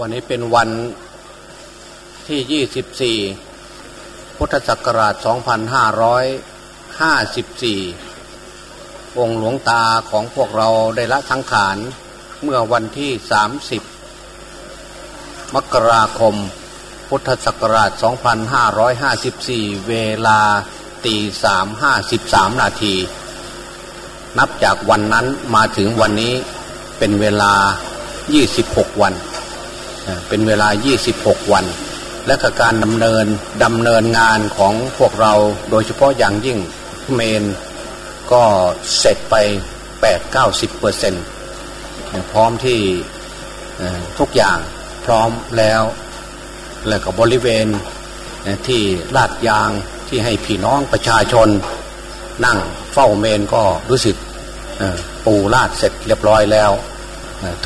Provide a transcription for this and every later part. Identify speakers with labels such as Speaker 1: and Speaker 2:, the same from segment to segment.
Speaker 1: วันนี้เป็นวันที่ 24 พุทธศักราช 2554 องค์หลวงตาของพวกเราได้ละสังขารเมื่อวันที่ 30 มกราคม พุทธศักราช 2554 เวลาตีสามห้าสิบสามนาที นับจากวันนั้นมาถึงวันนี้เป็นเวลา 26 วัน เป็นเวลา 26 วัน และการดำเนินดำเนินงานของพวกเราโดยเฉพาะอย่างยิ่งเมนก็เสร็จไป 8-90เปอร์เซ็นต์พร้อมที่ทุกอย่างพร้อมแล้ว และก็บริเวณที่ลาดยางที่ให้พี่น้องประชาชน นั่งเฝ้าเมนก็รู้สึกปูลาดเสร็จเรียบร้อยแล้ว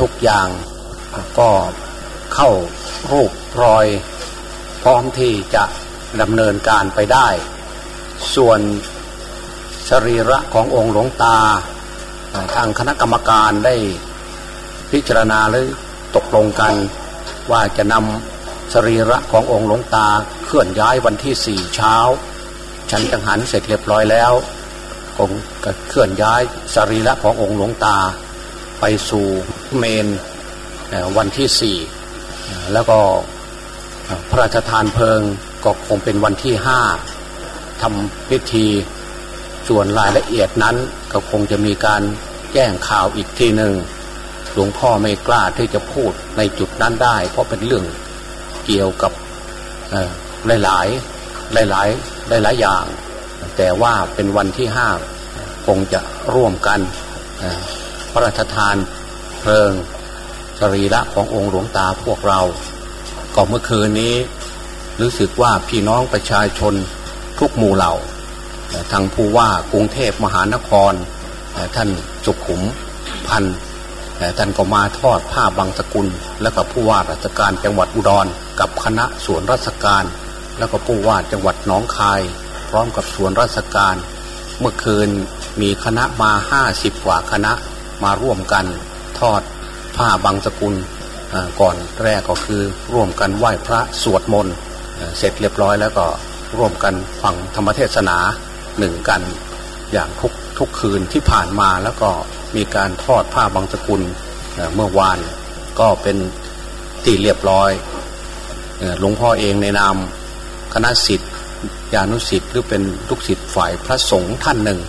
Speaker 1: ทุกอย่างก็ เข้ารูปรอย พร้อมที่จะดำเนินการไปได้ ส่วนสรีระขององค์หลวงตา ทางคณะกรรมการได้พิจารณาหรือตกลงกัน ว่าจะนำสรีระขององค์หลวงตาเคลื่อนย้ายวันที่สี่เช้า ฉันจังหันเสร็จเรียบร้อยแล้วคงเคลื่อนย้ายสรีระขององค์หลวงตา ไปสู่เมนวันที่สี่ แล้วก็พระราชทานเพลิงก็คงเป็นวันที่ห้าทำพิธีส่วนรายละเอียดนั้นก็คงจะมีการแจ้งข่าวอีกทีหนึ่งหลวงพ่อไม่กล้าที่จะพูดในจุดนั้นได้ เพราะเป็นเรื่องเกี่ยวกับหลายหลายหลายหลายหลายหลายอย่าง แต่ว่าเป็นวันที่ห้าคงจะร่วมกันพระราชทานเพลิง สรีระขององค์หลวงตาพวกเรา ก็เมื่อคืนนี้ รู้สึกว่าพี่น้องประชาชนทุกหมู่เหล่าทางผู้ว่ากรุงเทพมหานคร ท่านสุขุมพันธ์ท่านก็มาทอดผ้าบางสกุล แล้วก็ผู้ว่าราชการจังหวัดอุดร กับคณะส่วนราชการ แล้วก็ผู้ว่าจังหวัดหนองคาย พร้อมกับส่วนราชการ เมื่อคืนมีคณะมาห้าสิบกว่าคณะมาร่วมกันทอด ผ้าบางสกุลก่อนแรกก็คือร่วมกันไหว้พระสวดมนต์เสร็จเรียบร้อยแล้วก็ร่วมกันฟังธรรมเทศนาหนึ่งกันอย่างทุกทุกคืนที่ผ่านมาแล้วก็มีการทอดผ้าบางสกุลเมื่อวานก็เป็นที่เรียบร้อยหลวงพ่อเองในนามคณะสิทธิญานุสิทธิ์หรือเป็นลูกศิษย์ฝ่ายพระสงฆ์ท่านหนึ่ง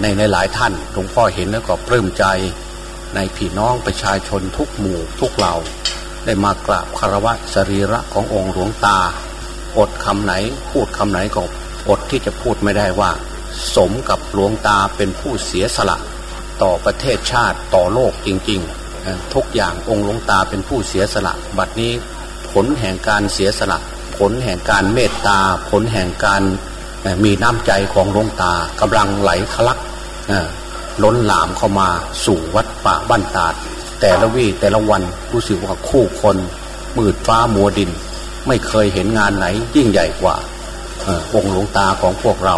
Speaker 1: ในในหลายท่านหลวงพ่อเห็นแล้วก็ปลื้มใจ ในพี่น้องประชาชนทุกหมู่ทุกเหล่า ได้มากราบคารวะสรีระขององค์หลวงตา อดคำไหนพูดคำไหนก็อดที่จะพูดไม่ได้ว่า สมกับหลวงตาเป็นผู้เสียสละ ต่อประเทศชาติต่อโลกจริง ๆ ทุกอย่างองค์หลวงตาเป็นผู้เสียสละ บัดนี้ผลแห่งการเสียสละ ผลแห่งการเมตตา ผลแห่งการมีน้ำใจของหลวงตากำลังไหลทะลัก ล้นหลามเข้ามาสู่วัดป่าบ้านตาด แต่ละวี่แต่ละวันรู้สึกว่าคู่คนมืดฟ้ามัวดิน ไม่เคยเห็นงานไหนยิ่งใหญ่กว่าองค์หลวงตาของพวกเรา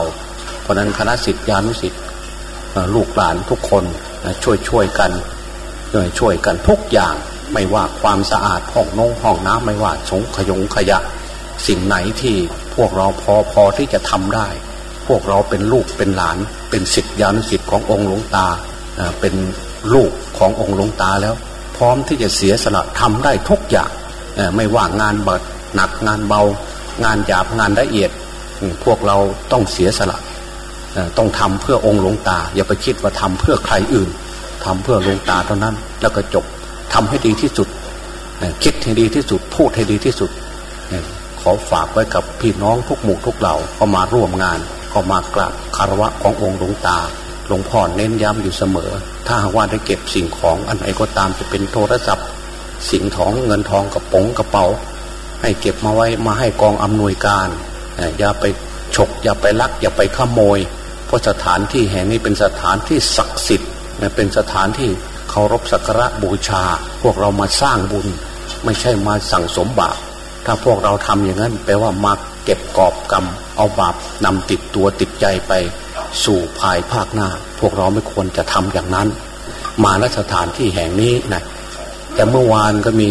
Speaker 1: เพราะนั้นคณะสิทธิานุสิทธิ์ลูกหลานทุกคนช่วยช่วยกันช่วยกันทุกอย่างไม่ว่าความสะอาดห้องนงห้องน้ำไม่ว่าสงขยงขยะ สิ่งไหนที่พวกเราพอพอที่จะทำได้ พวกเราเป็นลูกเป็นหลาน เป็นสิทธิานุสิทธิ์ขององค์หลวงตาเป็นลูกขององค์หลวงตาแล้ว พร้อมที่จะเสียสละทำได้ทุกอย่างไม่ว่างานบัดหนักงานเบา งานหยาบงานละเอียด พวกเราต้องเสียสละต้องทำเพื่อองค์หลวงตา อย่าไปคิดว่าทำเพื่อใครอื่นทำเพื่อหลวงตาเท่านั้น แล้วก็จบทำให้ดีที่สุด คิดให้ดีที่สุด พูดให้ดีที่สุด ขอฝากไว้กับพี่น้องทุกหมู่ทุกเหล่าเข้ามาร่วมงาน ก็มากราบคารวะขององค์หลวงตา หลวงพ่อเน้นย้ำอยู่เสมอ ถ้าหากว่าได้เก็บสิ่งของอันไหนก็ตามจะเป็นโทรศัพท์ สิ่งของเงินทองกระป๋องกระเป๋า ให้เก็บมาไว้มาให้กองอำนวยการ อย่าไปฉกอย่าไปลัก อย่าไปขโมย เพราะสถานที่แห่งนี้เป็นสถานที่ศักดิ์สิทธิ์เป็นสถานที่เคารพสักการะบูชา พวกเรามาสร้างบุญ ไม่ใช่มาสั่งสมบาป ถ้าพวกเราทำอย่างนั้น แปลว่ามาเก็บกอบกรรม เอาบาปนำติดตัวติดใจไปสู่ภายภาคหน้า พวกเราไม่ควรจะทำอย่างนั้น มาณสถานที่แห่งนี้นะแต่เมื่อวานก็มี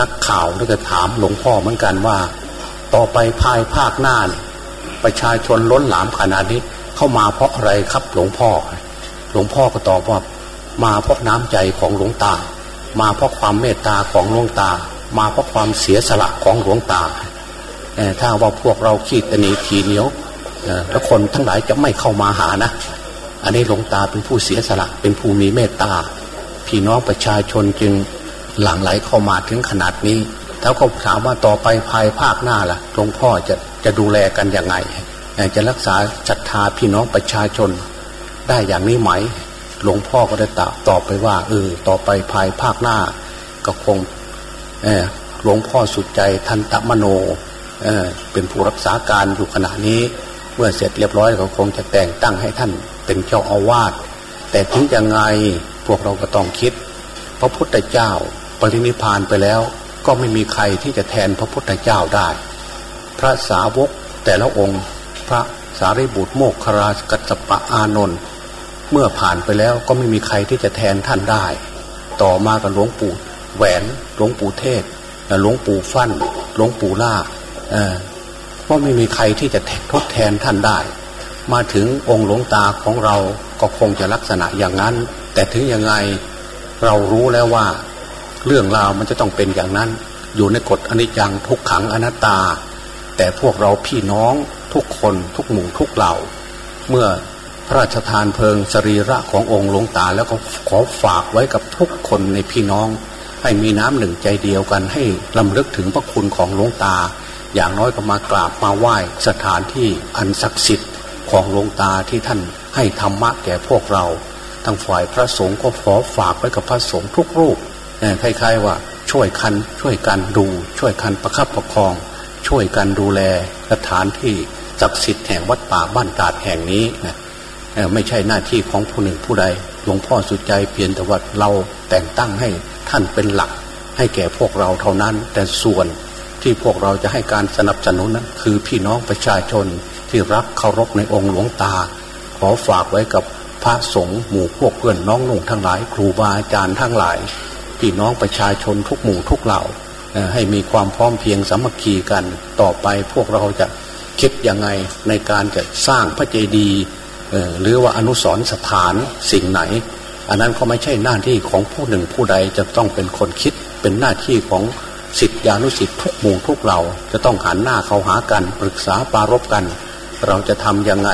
Speaker 1: นักข่าวแล้วก็ถามหลวงพ่อเหมือนกันว่า ต่อไปภายภาคหน้าประชาชนล้นหลามขนาดนี้เข้ามาเพราะอะไรครับหลวงพ่อ หลวงพ่อก็ตอบว่า มาเพราะน้ำใจของหลวงตา มาเพราะความเมตตาของหลวงตา มาเพราะความเสียสละของหลวงตาถ้าว่าพวกเราขีดตนีทีเหนียวแล้วคนทั้งหลายจะไม่เข้ามาหานะ อันนี้หลวงตาเป็นผู้เสียสละ เป็นผู้มีเมตตา พี่น้องประชาชนจึงหลั่งไหลเข้ามาถึงขนาดนี้แล้วเขาถามว่าต่อไปภายภาคหน้าล่ะหลวงพ่อจะจะดูแลกันยังไงจะรักษาศรัทธาพี่น้องประชาชน ได้อย่างนี้ไหม หลวงพ่อก็ได้ตอบตอบไปว่าเออต่อไปภายภาคหน้า ก็คง หลวงพ่อสุดใจทันตมโนเเป็นผู้รักษาการอยู่ขณะนี้ เมื่อเสร็จเรียบร้อยก็คงจะแต่งตั้งให้ท่านเป็นเจ้าอาวาสแต่ถึงยังไงพวกเราก็ต้องคิด พระพุทธเจ้าปรินิพานไปแล้ว ก็ไม่มีใครที่จะแทนพระพุทธเจ้าได้ พระสาวกแต่ละองค์ พระสารีบุตรโมกขราชกัสปะอานนท์เมื่อผ่านไปแล้วก็ไม่มีใครที่จะแทนท่านได้ ต่อมากับหลวงปู่ แหวนหลวงปู่เทศหลวงปู่ฟั่นหลวงปู่ล่าเพราะไม่มีใครที่จะทดแทนท่านได้ มาถึงองค์หลวงตาของเราก็คงจะลักษณะอย่างนั้น แต่ถึงยังไงเรารู้แล้วว่า เรื่องราวมันจะต้องเป็นอย่างนั้น อยู่ในกฎอนิจจังทุกขังอนัตตา แต่พวกเราพี่น้องทุกคนทุกหมู่ทุกเหล่า เมื่อพระราชทานเพลิงสรีระขององค์หลวงตาแล้วก็ขอฝากไว้กับทุกคนในพี่น้อง ให้มีน้ำหนึ่งใจเดียวกัน ให้ลำลึกถึงพระคุณของหลวงตา อย่างน้อยก็มากราบมาไหว้สถานที่อันศักดิ์สิทธิ์ของหลวงตาที่ท่านให้ธรรมะแก่พวกเราทั้งฝ่ายพระสงฆ์ก็ขอฝากไว้กับพระสงฆ์ทุกรูปคล้ายๆว่าช่วยกันช่วยกันดู ช่วยกันประคับประคอง ช่วยกันดูแลสถานที่ศักดิ์สิทธิ์แห่งวัดป่าบ้านตาดแห่งนี้นะ ไม่ใช่หน้าที่ของผู้หนึ่งผู้ใดหลวงพ่อสุดใจเพียงแต่ว่าเราแต่งตั้งให้ท่านเป็นหลัก ให้แก่พวกเราเท่านั้น แต่ส่วนที่พวกเราจะให้การสนับสนุนนั้นคือพี่น้องประชาชนที่รักเคารพในองค์หลวงตา ขอฝากไว้กับพระสงฆ์หมู่พวกเพื่อนน้องนุ่งทั้งหลาย ครูบาอาจารย์ทั้งหลาย พี่น้องประชาชนทุกหมู่ทุกเหล่าให้มีความพร้อมเพียงสามัคคีกันต่อไปพวกเราจะคิดยังไงในการจะสร้างพระเจดีย์ หรือว่าอนุสรสถานสิ่งไหน อันนั้นก็ไม่ใช่หน้าที่ของผู้หนึ่งผู้ใดจะต้องเป็นคนคิดเป็นหน้าที่ของสิทธิอนุสิทธิทุกหมู่ทุกเหล่าจะต้องหันหน้าเข้าหากันปรึกษาปารบกัน เราจะทำยังไง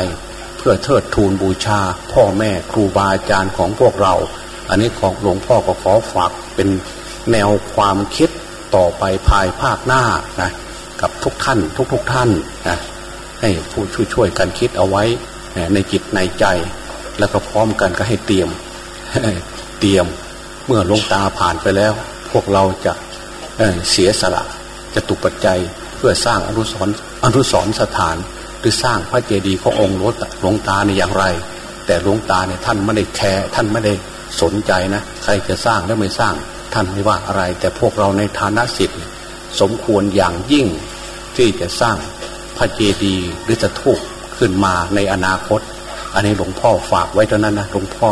Speaker 1: เพื่อเทิดทูนบูชา พ่อแม่ครูบาอาจารย์ของพวกเรา อันนี้ของหลวงพ่อก็ขอฝากเป็นแนวความคิดต่อไปภายภาคหน้านะกับทุกท่านทุกทุกท่านนะให้ผู้ช่วยช่วยกันคิดเอาไว้ ในจิตในใจ แล้วก็พร้อมกันก็ให้เตรียมเตรียมเมื่อลงตาผ่านไปแล้ว พวกเราจะเเสียสละจะตุปัจจัยเพื่อสร้างอนุสรอนุสรสถานหรือสร้างพระเจดีย์ขององค์หลวงตาในอย่างไร แต่หลวงตาเนี่ยท่านไม่ได้แคร์ท่านไม่ได้สนใจนะ ใครจะสร้างแล้วไม่สร้างท่านไม่ว่าอะไร แต่พวกเราในฐานะสิทธิ์สมควรอย่างยิ่ง ที่จะสร้างพระเจดีย์หรือจะทุก ขึ้นมาในอนาคต อันนี้หลวงพ่อฝากไว้เท่านั้นนะหลวงพ่อ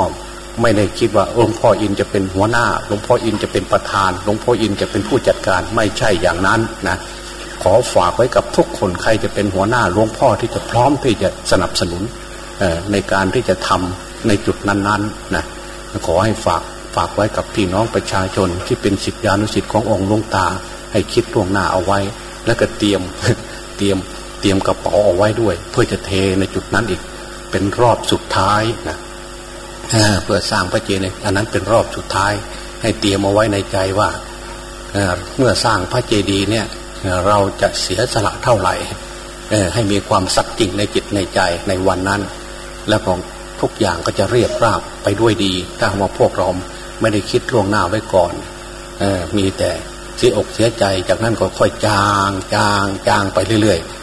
Speaker 1: ไม่ได้คิดว่าหลวงพ่ออินจะเป็นหัวหน้าหลวงพ่ออินจะเป็นประธานหลวงพ่ออินจะเป็นผู้จัดการไม่ใช่อย่างนั้นนะขอฝากไว้กับทุกคนใครจะเป็นหัวหน้าหลวงพ่อที่จะพร้อมที่จะสนับสนุนในการที่จะทำในจุดนั้นๆนะขอให้ฝากฝากไว้กับพี่น้องประชาชนที่เป็นสิทธิอนุสิทธิ์ขององค์หลวงตา ให้คิดล่วงหน้าเอาไว้ แล้วก็เตรียมเตรียม เตรียมกระเป๋าเอาไว้ด้วย เพื่อจะเทในจุดนั้นอีก เป็นรอบสุดท้ายนะเพื่อสร้างพระเจดีย์อันนั้นเป็นรอบสุดท้าย ให้เตรียมเอาไว้ในใจว่าเมื่อสร้างพระเจดีย์เนี่ยเราจะเสียสละเท่าไหร่ให้มีความสัตย์จริงในจิตในใจในวันนั้น แล้วของทุกอย่างก็จะเรียบราบไปด้วยดี ถ้าว่าพวกเราไม่ได้คิดล่วงหน้าไว้ก่อนมีแต่เสียอกเสียใจจากนั้นก็ค่อยจางจางจางไปเรื่อย ๆ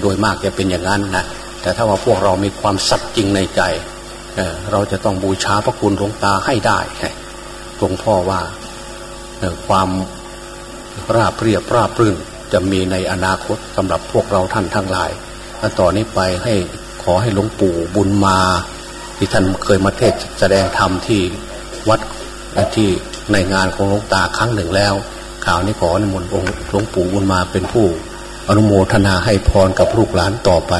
Speaker 1: โดยมากจะเป็นอย่างนั้นนะแต่ถ้าว่าพวกเรามีความสัตย์จริงในใจเเราจะต้องบูชาพระคุณหลวงตาให้ได้หลวงพ่อว่าความราบเรียบราบรื่นจะมีในอนาคตสำหรับพวกเราท่านทั้งหลายต่อนนี้ไปให้ขอให้หลวงปู่บุญมาที่ท่านเคยมาเทศแสดงธรรมที่วัดที่ในงานของหลวงตาครั้งหนึ่งแล้วข่าวนี้ขออนุโมทองค์หลวงปู่บุญมาเป็นผู้ อนุโมทนาให้พรกับลูกหลานต่อไป